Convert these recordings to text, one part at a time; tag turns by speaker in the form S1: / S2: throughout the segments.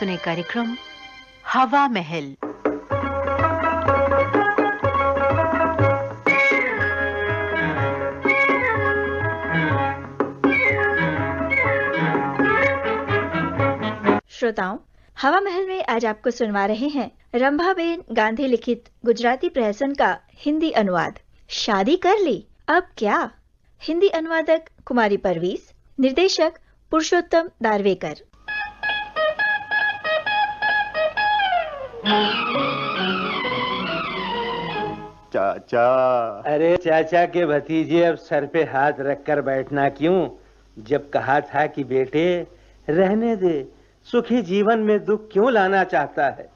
S1: सुने कार्यक्रम, हवा महल।
S2: श्रोताओं, हवा महल में आज आपको सुनवा रहे हैं रंभाबेन गांधी लिखित गुजराती प्रहसन का हिंदी अनुवाद। शादी कर ली, अब क्या? हिंदी अनुवादक कुमारी परवीस, निर्देशक पुरुषोत्तम दारवेकर।
S3: चाचा।
S4: अरे चाचा के भतीजे, अब सर पे हाथ रखकर बैठना क्यों? जब कहा था कि बेटे, रहने दे, सुखी जीवन में दुख क्यों लाना चाहता है?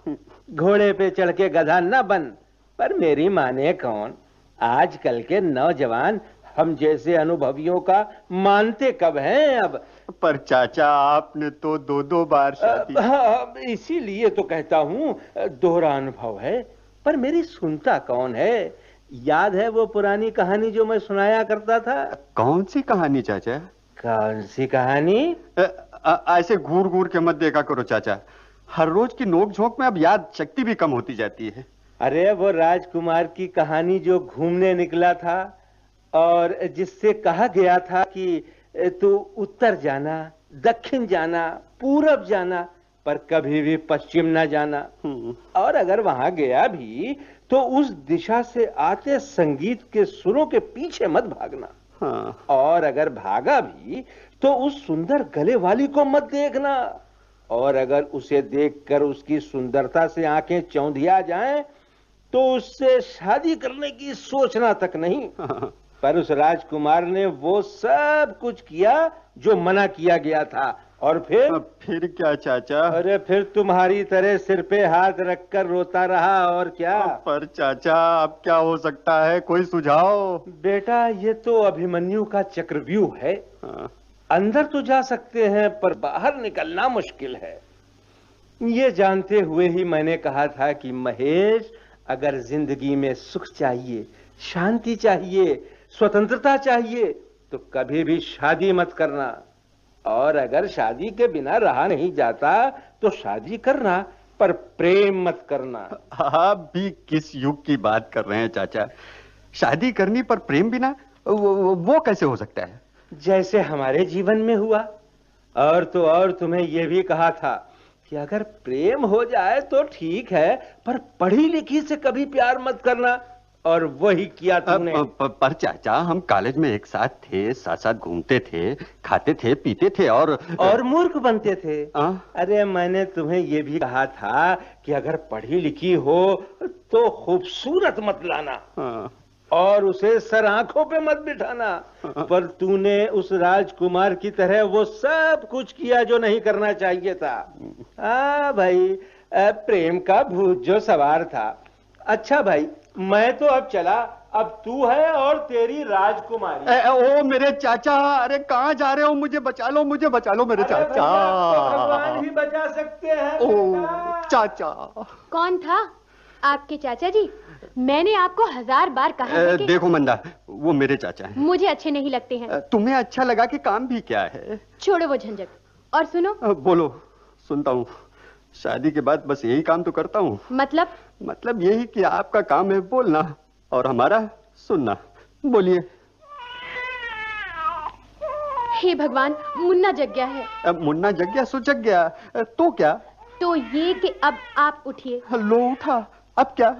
S4: घोड़े पे चढ़ के गधा न बन, पर मेरी माने कौन? आजकल के नौजवान हम जैसे अनुभवियों का मानते कब हैं अब?
S3: पर चाचा आपने तो दो दो बार शादी
S4: हाँ, इसीलिए तो कहता हूँ दोहरा अनुभव है। पर मेरी सुनता कौन है? याद है वो पुरानी कहानी जो मैं सुनाया करता था?
S3: कौन सी कहानी चाचा?
S4: कौन सी कहानी?
S3: ऐसे घूर घूर के मत देखा करो चाचा। हर रोज की नोक झोंक में अब याद शक्ति भी कम होती जाती है।
S4: अरे वो राजकुमार की कहानी जो घूमने निकला था और जिससे कहा गया था कि तू उत्तर जाना दक्षिण जाना पूरब जाना पर कभी भी पश्चिम ना जाना।
S3: हम्म,
S4: और अगर वहाँ गया भी तो उस दिशा से आते संगीत के सुरों के पीछे मत भागना।
S3: हाँ।
S4: और अगर भागा भी तो उस सुंदर गले वाली को मत देखना। और अगर उसे देखकर उसकी सुंदरता से आँखें चौंधिया जाएँ तो उससे शादी करने की सोचना तक नहीं।
S3: हाँ,
S4: पर उस राजकुमार ने वो सब कुछ किया जो मना किया गया था। और फिर?
S3: अब फिर क्या चाचा?
S4: अरे फिर तुम्हारी तरह सिर पे हाथ रखकर रोता रहा और क्या?
S3: पर चाचा अब क्या हो सकता है? कोई सुझाव?
S4: बेटा ये तो अभिमन्यु का चक्रव्यूह है।
S3: हाँ,
S4: अंदर तो जा सकते हैं पर बाहर निकलना मुश्किल है। ये जानते हुए ही मैंने कहा था कि महेश अगर ज़िंदगी में सुख चाहिए शांति चाहिए स्वतंत्रता चाहिए तो कभी भी शादी मत करना। और अगर शादी के बिना रहा नहीं जाता तो शादी करना पर प्रेम मत करना।
S3: आप भी किस युग की बात कर रहे हैं चाचा? शादी करनी पर प्रेम बिना वो, वो, वो कैसे हो सकता है?
S4: जैसे हमारे जीवन में हुआ। और तो और तुम्हें यह भी कहा था कि अगर प्रेम हो जाए तो ठीक है पर पढ़ी लिखी से कभी प्यार मत करना। और वही किया तुमने।
S3: पर चाचा हम कॉलेज में एक साथ थे साथ साथ घूमते थे खाते थे पीते थे और
S4: और मूर्ख बनते थे।
S3: आ?
S4: अरे मैंने तुम्हें ये भी कहा था कि अगर पढ़ी लिखी हो तो खूबसूरत मत लाना
S3: हाँ,
S4: और उसे सर आँखों पे मत बिठाना। पर तूने उस राजकुमार की तरह वो सब कुछ किया जो नहीं करना चाहिए था। हाँ भाई प्रेम का भूत जो सवार था। अच्छा भाई मैं तो अब चला अब तू है और तेरी राजकुमारी।
S3: ए, ओ मेरे चाचा अरे कहाँ जा रहे हो? मुझे बचा लो मुझे बचा लो मेरे
S4: भैया, तो
S3: चाचा
S4: ही बचा सकते हैं
S3: ओ चाचा।
S5: कौन था? आपके चाचा जी? मैंने आपको हज़ार बार कहा है
S3: ए,
S5: कि
S3: देखो मंदा वो मेरे चाचा हैं।
S5: मुझे अच्छे नहीं लगते हैं।
S3: तुम्हें अच्छा लगा कि काम भी क्या है?
S5: छोड़ो वो झंझट। और सुनो।
S3: बोलो सुनता हूँ। शादी के बाद बस यही काम तो करता हूँ।
S5: मतलब?
S3: मतलब यही कि आपका काम है बोलना और हमारा सुनना। बोलिए।
S5: हे भगवान मुन्ना जग गया है।
S3: अब मुन्ना जग गया सो जग गया। तो क्या?
S5: तो ये कि अब आप उठिए।
S3: लो उठा। अब क्या?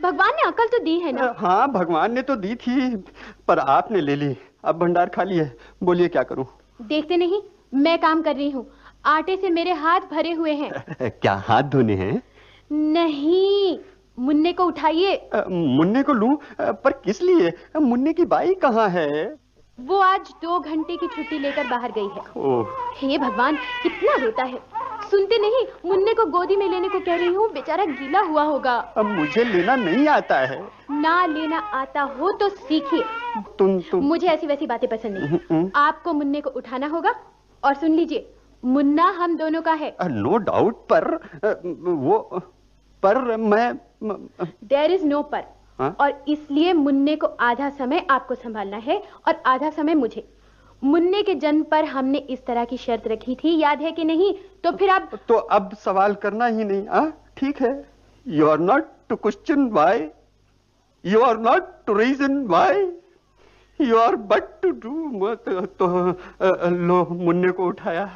S5: भगवान ने अकल तो दी है ना?
S3: हाँ भगवान ने तो दी थी पर आपने ले ली। अब भंडार खाली है बोलिए क्या करूँ?
S5: देखते नहीं मैं काम कर रही हूँ। आटे से मेरे हाथ भरे हुए हैं।
S3: क्या हाथ धोने हैं?
S5: नहीं मुन्ने को उठाइए।
S3: मुन्ने को लूँ? पर किस लिए? मुन्ने की बाई कहाँ है?
S5: वो आज दो घंटे की छुट्टी लेकर बाहर गई है।
S3: ओह।
S5: हे भगवान कितना रोता है। सुनते नहीं मुन्ने को गोदी में लेने को कह रही हूँ बेचारा गीला हुआ होगा।
S3: अब मुझे लेना नहीं आता है।
S5: ना लेना आता हो तो सीखिए।
S3: तुम तुम।
S5: मुझे ऐसी वैसी बातें पसंद नहीं।
S3: हम्म।
S5: आपको मुन्ने को उठाना होगा और सुन लीजिए मुन्ना हम दोनों का है।
S3: नो डाउट पर वो पर मैं
S5: देर इज़ नो पर।
S3: हाँ?
S5: और इसलिए मुन्ने को आधा समय आपको संभालना है और आधा समय मुझे। मुन्ने के जन्म पर हमने इस तरह की शर्त रखी थी याद है कि नहीं? तो फिर अब
S3: तो अब सवाल करना ही नहीं आ ठीक है। You are not to question why you are not to reason why you are but to do तो लो मुन्ने को उठाया।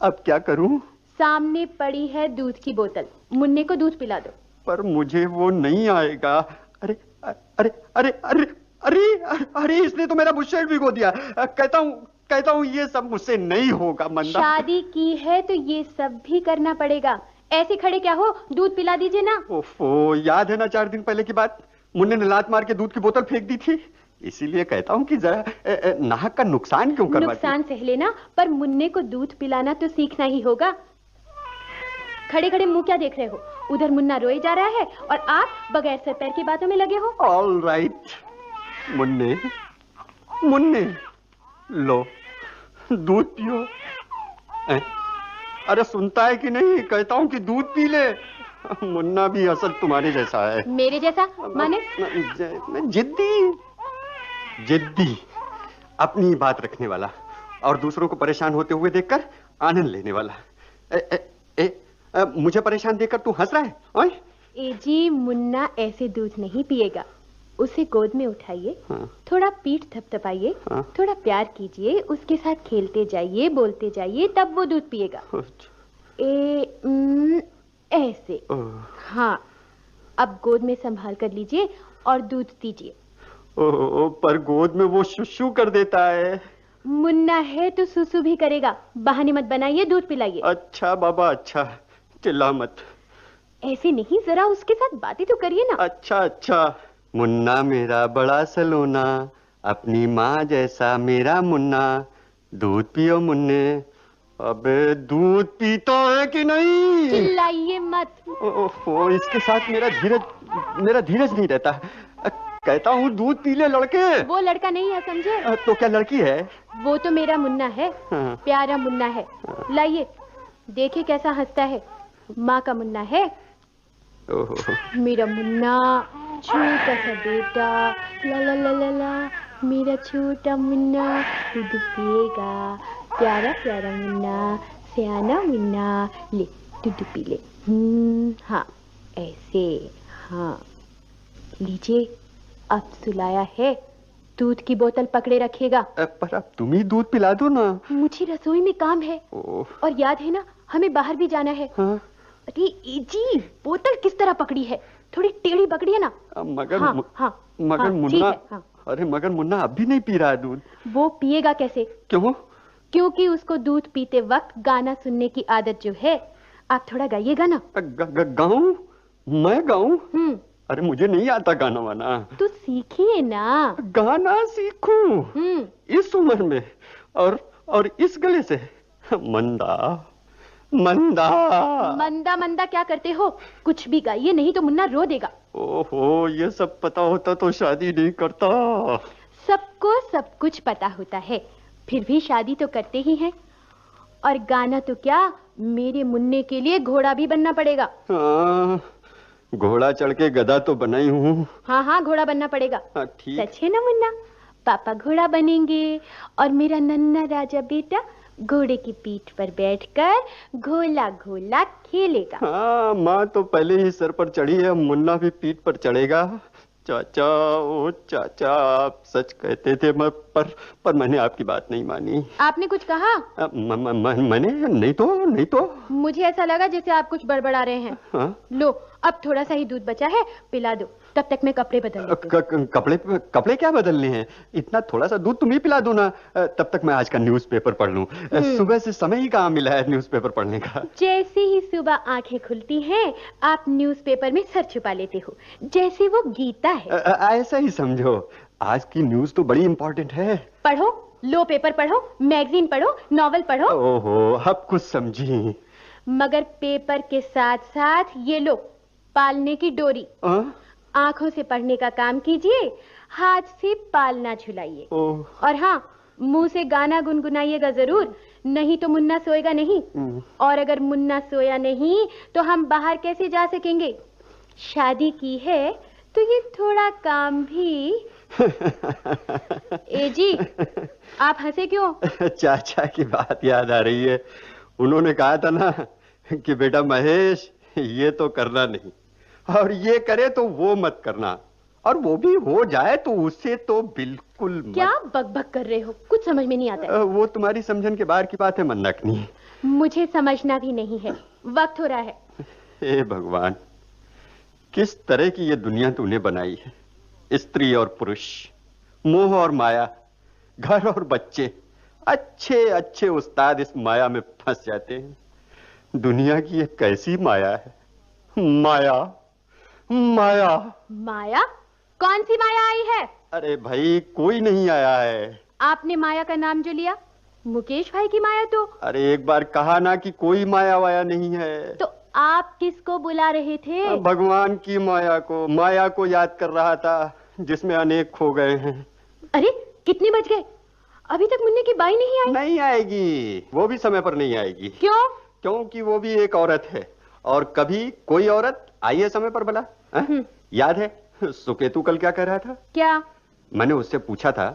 S3: अब क्या करूँ?
S5: सामने पड़ी है दूध की बोतल। मुन्ने को दूध पिला दो।
S3: पर मुझे वो नहीं आएगा। अरे अरे अरे अरे अरे अरे इसने तो मेरा बुशर्ट भिगो दिया। कहता हूँ कहता हूँ ये सब मुझसे नहीं होगा मंदा।
S5: शादी की है तो ये सब भी करना पड़ेगा। ऐसे खड़े क्या हो? दूध पिला दीजिए ना।
S3: ओफो याद है ना चार दिन पहले की बात? मुन्ने ने लात मार के दूध की बोतल फेंक दी थी। इसीलिए कहता हूँ कि जरा नाहक का नुकसान क्यों करवाते
S5: नुकसान सह लेना पर मुन्ने को दूध पिलाना तो सीखना ही होगा। खड़े खड़े मुँह क्या देख रहे हो? उधर मुन्ना रोए जा रहा है और आप बगैर सर पैर की बातों में लगे हो।
S3: ऑल राइट मुन्ने मुन्ने लो दूध पियो। अरे सुनता है कि नहीं? कहता हूँ कि दूध पी ले। मुन्ना भी असल तुम्हारे जैसा है।
S5: मेरे जैसा? माने?
S3: जिद्दी। जिद्दी अपनी बात रखने वाला और दूसरों को परेशान होते हुए देखकर आनंद लेने वाला। ए, ए, अ, मुझे परेशान देखकर तू हंस रहा है ओए?
S5: ए जी मुन्ना ऐसे दूध नहीं पिएगा। उसे गोद में उठाइए
S3: हाँ।
S5: थोड़ा पीठ थपथपाइए
S3: हाँ।
S5: थोड़ा प्यार कीजिए उसके साथ खेलते जाइए बोलते जाइए तब वो दूध पिएगा। ए उम, ऐसे। हाँ अब गोद में संभाल कर लीजिए और दूध दीजिए
S3: ओह, पर गोद में वो शुशु कर देता है।
S5: मुन्ना है तो सुसु भी करेगा। बहाने मत बनाइए दूध पिलाइए।
S3: अच्छा बाबा अच्छा। चिल्ला मत।
S5: ऐसे नहीं जरा उसके साथ बातें तो करिए ना।
S3: अच्छा अच्छा। मुन्ना मेरा बड़ा सलोना अपनी माँ जैसा मेरा मुन्ना। दूध पियो मुन्ने अबे दूध पीता है कि नहीं?
S5: चिल्लाइए मत।
S3: ओहो इसके साथ मेरा धीरज मेरा धीरज नहीं रहता। कहता हूँ दूध पी ले लड़के।
S5: वो लड़का नहीं है समझे?
S3: तो क्या लड़की है?
S5: वो तो मेरा मुन्ना है
S3: हाँ।
S5: प्यारा मुन्ना है। हाँ। लाइए देखे कैसा हंसता है। माँ का मुन्ना है। मेरा मुन्ना छोटा सा बेटा ला ला ला ला ला। मेरा छोटा मुन्ना दूध पिएगा। प्यारा प्यारा मुन्ना सियाना मुन्ना ले दूध पी ले। हम्म, हाँ ऐसे हाँ। लीजिए अब सुलाया है। दूध की बोतल पकड़े
S3: रखेगा पर अब तुम ही दूध पिला दो ना।
S5: मुझे रसोई में काम है। और याद है ना हमें बाहर भी जाना है।
S3: हाँ।
S5: अरे जी बोतल किस तरह पकड़ी है? थोड़ी टेढ़ी पकड़ी है ना?
S3: मगर
S5: हाँ, हाँ,
S3: मगर
S5: हाँ,
S3: मुन्ना
S5: हाँ।
S3: अरे मगर मुन्ना अब भी नहीं पी रहा है दूध।
S5: वो पिएगा कैसे?
S3: क्यों
S5: क्योंकि उसको दूध पीते वक्त गाना सुनने की आदत जो है आप थोड़ा गाइएगा ना।
S3: गाऊं? मैं गाऊं?
S5: हम्म।
S3: अरे मुझे नहीं आता गाना वाना।
S5: तो सीखिए ना।
S3: गाना सीखूं?
S5: हम्म।
S3: इस उम्र में और और इस गले से। मंदा। मंदा।
S5: मंदा मंदा क्या करते हो? कुछ भी गाइए नहीं तो मुन्ना रो देगा।
S3: ओहो ये सब पता होता तो शादी नहीं करता।
S5: सबको सब कुछ पता होता है। फिर भी शादी तो करते ही हैं। और गाना तो क्या मेरे मुन्ने के लिए घोड़ा भी बनना पड़ेगा।
S3: हाँ, घोड़ा चढ़ के गधा तो बनाई हूँ।
S5: हाँ हाँ घोड़ा बनना पड़ेगा।
S3: हाँ,
S5: सच है ना मुन्ना? पापा घोड़ा बनेंगे। और मेरा नन्ना राजा बेटा घोड़े की पीठ पर बैठकर घोला घोला खेलेगा।
S3: हाँ माँ तो पहले ही सर पर चढ़ी है मुन्ना भी पीठ पर चढ़ेगा। चाचा ओ चाचा आप सच कहते थे मैं पर पर मैंने आपकी बात नहीं मानी।
S5: आपने कुछ कहा?
S3: म, म, म, मैंने? नहीं तो नहीं तो।
S5: मुझे ऐसा लगा जैसे आप कुछ बड़बड़ा रहे हैं।
S3: हाँ।
S5: लो अब थोड़ा सा ही दूध बचा है पिला दो। तब तक मैं कपड़े बदल
S3: कपड़े कपड़े क्या बदलने हैं? इतना थोड़ा सा दूध तुम ही पिला दो ना। तब तक मैं आज का न्यूज़पेपर पढ़ लूँ। सुबह से समय ही कहाँ मिला है न्यूज़पेपर पढ़ने का?
S5: जैसे ही सुबह आँखें खुलती हैं आप न्यूज़पेपर में सर छुपा लेते हो। जैसे वो गीता है।
S3: ऐसा ही समझो। आज की न्यूज़ तो बड़ी इंपॉर्टेंट है।
S5: पढ़ो लो पेपर पढ़ो मैगजीन पढ़ो नॉवल पढ़ो।
S3: ओहो अब कुछ समझी।
S5: मगर पेपर के साथ साथ ये लो पालने की डोरी।
S3: अ?
S5: आँखों से पढ़ने का काम कीजिए हाथ से पालना झुलाइए। और हाँ मुँह से गाना गुनगुनाइएगा ज़रूर नहीं तो मुन्ना सोएगा नहीं। और अगर मुन्ना सोया नहीं तो हम बाहर कैसे जा सकेंगे? शादी की है तो ये थोड़ा काम भी। ए जी आप हंसे क्यों?
S3: चाचा की बात याद आ रही है। उन्होंने कहा था ना कि बेटा महेश ये तो करना नहीं। और ये करे तो वो मत करना। और वो भी हो जाए तो उससे तो बिल्कुल मत।
S5: क्या बकबक कर रहे हो? कुछ समझ में नहीं आता
S3: वो तुम्हारी समझन के बाहर की बात है मन्नकनी
S5: मुझे समझना भी नहीं है। वक्त हो रहा है।
S3: हे भगवान किस तरह की ये दुनिया तूने बनाई है? स्त्री और पुरुष मोह और माया घर और बच्चे अच्छे अच्छे उस्ताद इस माया में फंस जाते हैं। दुनिया की ये कैसी माया है? माया? माया।
S5: माया? कौन सी माया आई है?
S3: अरे भाई कोई नहीं आया है।
S5: आपने माया का नाम जो लिया मुकेश भाई की माया तो?
S3: अरे एक बार कहा ना कि कोई माया वाया नहीं है।
S5: तो आप किसको बुला रहे थे?
S3: भगवान की माया को माया को याद कर रहा था जिसमें अनेक खो गए हैं।
S5: अरे कितने बज गए? अभी तक मुन्ने की बाई नहीं आई।
S3: नहीं आएगी। वो भी समय पर नहीं आएगी।
S5: क्यों?
S3: क्योंकि वो भी एक औरत है। और कभी कोई औरत आई है समय पर भला
S5: हम्म।
S3: याद है सुकेतु कल क्या कह रहा था?
S5: क्या?
S3: मैंने उससे पूछा था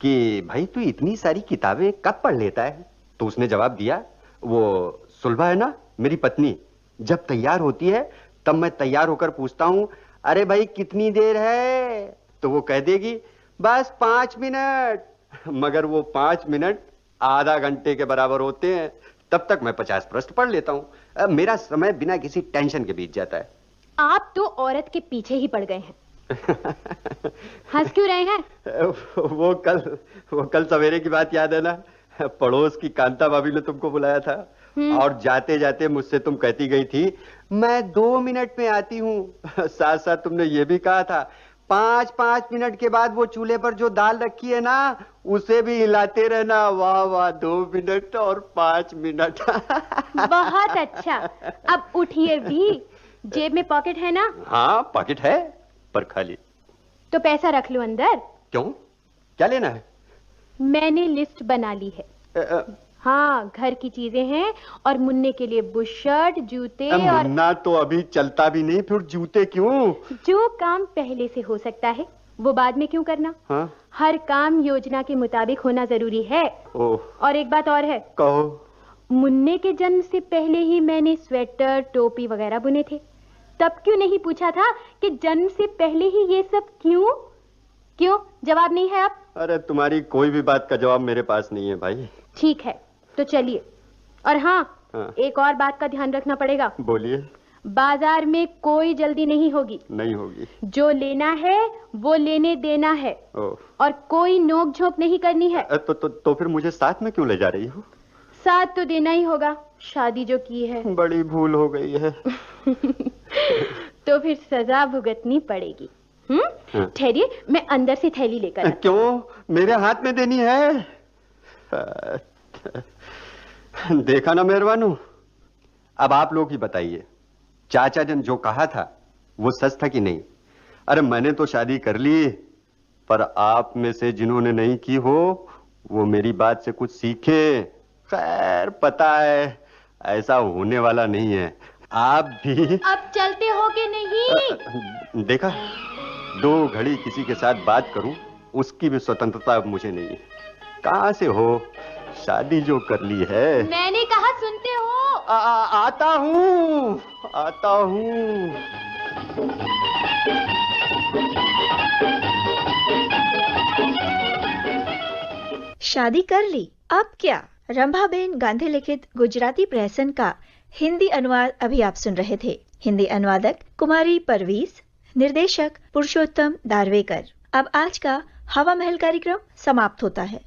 S3: कि भाई तू इतनी सारी किताबें कब पढ़ लेता है? तो उसने जवाब दिया वो सुलभा है ना मेरी पत्नी जब तैयार होती है तब मैं तैयार होकर पूछता हूँ अरे भाई कितनी देर है? तो वो कह देगी बस पाँच मिनट। मगर वो पाँच मिनट आधा घंटे के बराबर होते हैं तब तक मैं पचास प्रश्न पढ़ लेता हूँ। मेरा समय बिना किसी टेंशन के बीत जाता है।
S5: आप तो औरत के पीछे ही पड़ गए हैं। हंस क्यों रहे हैं?
S3: वो कल वो कल सवेरे की बात याद है ना? पड़ोस की कांता भाभी ने तुमको बुलाया था। और जाते जाते मुझसे तुम कहती गई थी मैं दो मिनट में आती हूँ। साथ साथ तुमने ये भी कहा था पाँच पाँच मिनट के बाद वो चूल्हे पर जो दाल रखी है ना उसे भी हिलाते रहना। वाह वाह दो मिनट और पाँच मिनट।
S5: बहुत अच्छा। अब उठिए भी। जेब में पॉकेट है ना?
S3: हाँ पॉकेट है पर खाली।
S5: तो पैसा रख लो अंदर।
S3: क्यों? क्या लेना है?
S5: मैंने लिस्ट बना ली है।
S3: अ, अ,
S5: हाँ घर की चीज़ें हैं और मुन्ने के लिए बुशर्ट जूते
S3: अ,
S5: और
S3: मुन्ना तो अभी चलता भी नहीं फिर जूते क्यों?
S5: जो काम पहले से हो सकता है वो बाद में क्यों करना?
S3: हाँ।
S5: हर काम योजना के मुताबिक होना ज़रूरी है।
S3: ओह।
S5: और एक बात और है।
S3: कहो।
S5: मुन्ने के जन्म से पहले ही मैंने स्वेटर टोपी वगैरह बुने थे। तब क्यों नहीं पूछा था कि जन्म से पहले ही ये सब क्यों? क्यों? जवाब नहीं है अब।
S3: अरे तुम्हारी कोई भी बात का जवाब मेरे पास नहीं है भाई।
S5: ठीक है तो चलिए। और हाँ,
S3: हाँ।
S5: एक और बात का ध्यान रखना पड़ेगा।
S3: बोलिए।
S5: बाज़ार में कोई जल्दी नहीं होगी।
S3: नहीं होगी।
S5: जो लेना है वो लेने देना है। और कोई नोक झोंक नहीं करनी है।
S3: तो, तो तो फिर मुझे साथ में क्यों ले जा रही हो?
S5: साथ तो देना ही होगा। शादी जो की है।
S3: बड़ी भूल हो गई है।
S5: तो फिर सजा भुगतनी पड़ेगी। हम्म। ठहरिए मैं अंदर से थैली लेकर
S3: क्यों? मेरे हाथ में देनी है। देखा ना मेहरबानू। अब आप लोग ही बताइए। चाचा जन जो कहा था वो सच था कि नहीं? अरे मैंने तो शादी कर ली पर आप में से जिन्होंने नहीं की हो वो मेरी बात से कुछ सीखे। खैर पता है। ऐसा होने वाला नहीं है। आप भी।
S5: अब चलते हो कि नहीं?
S3: देखा दो घड़ी किसी के साथ बात करूँ उसकी भी स्वतंत्रता अब मुझे नहीं। है कहाँ से हो? शादी जो कर ली है।
S5: मैंने कहा सुनते हो।
S3: आ, आ, आता हूँ आता हूँ।
S2: शादी कर ली। अब क्या? रंभाबेन गांधी लिखित गुजराती प्रहसन का हिंदी अनुवाद अभी आप सुन रहे थे। हिंदी अनुवादक कुमारी परवीज निर्देशक पुरुषोत्तम दारवेकर। अब आज का हवा महल कार्यक्रम समाप्त होता है।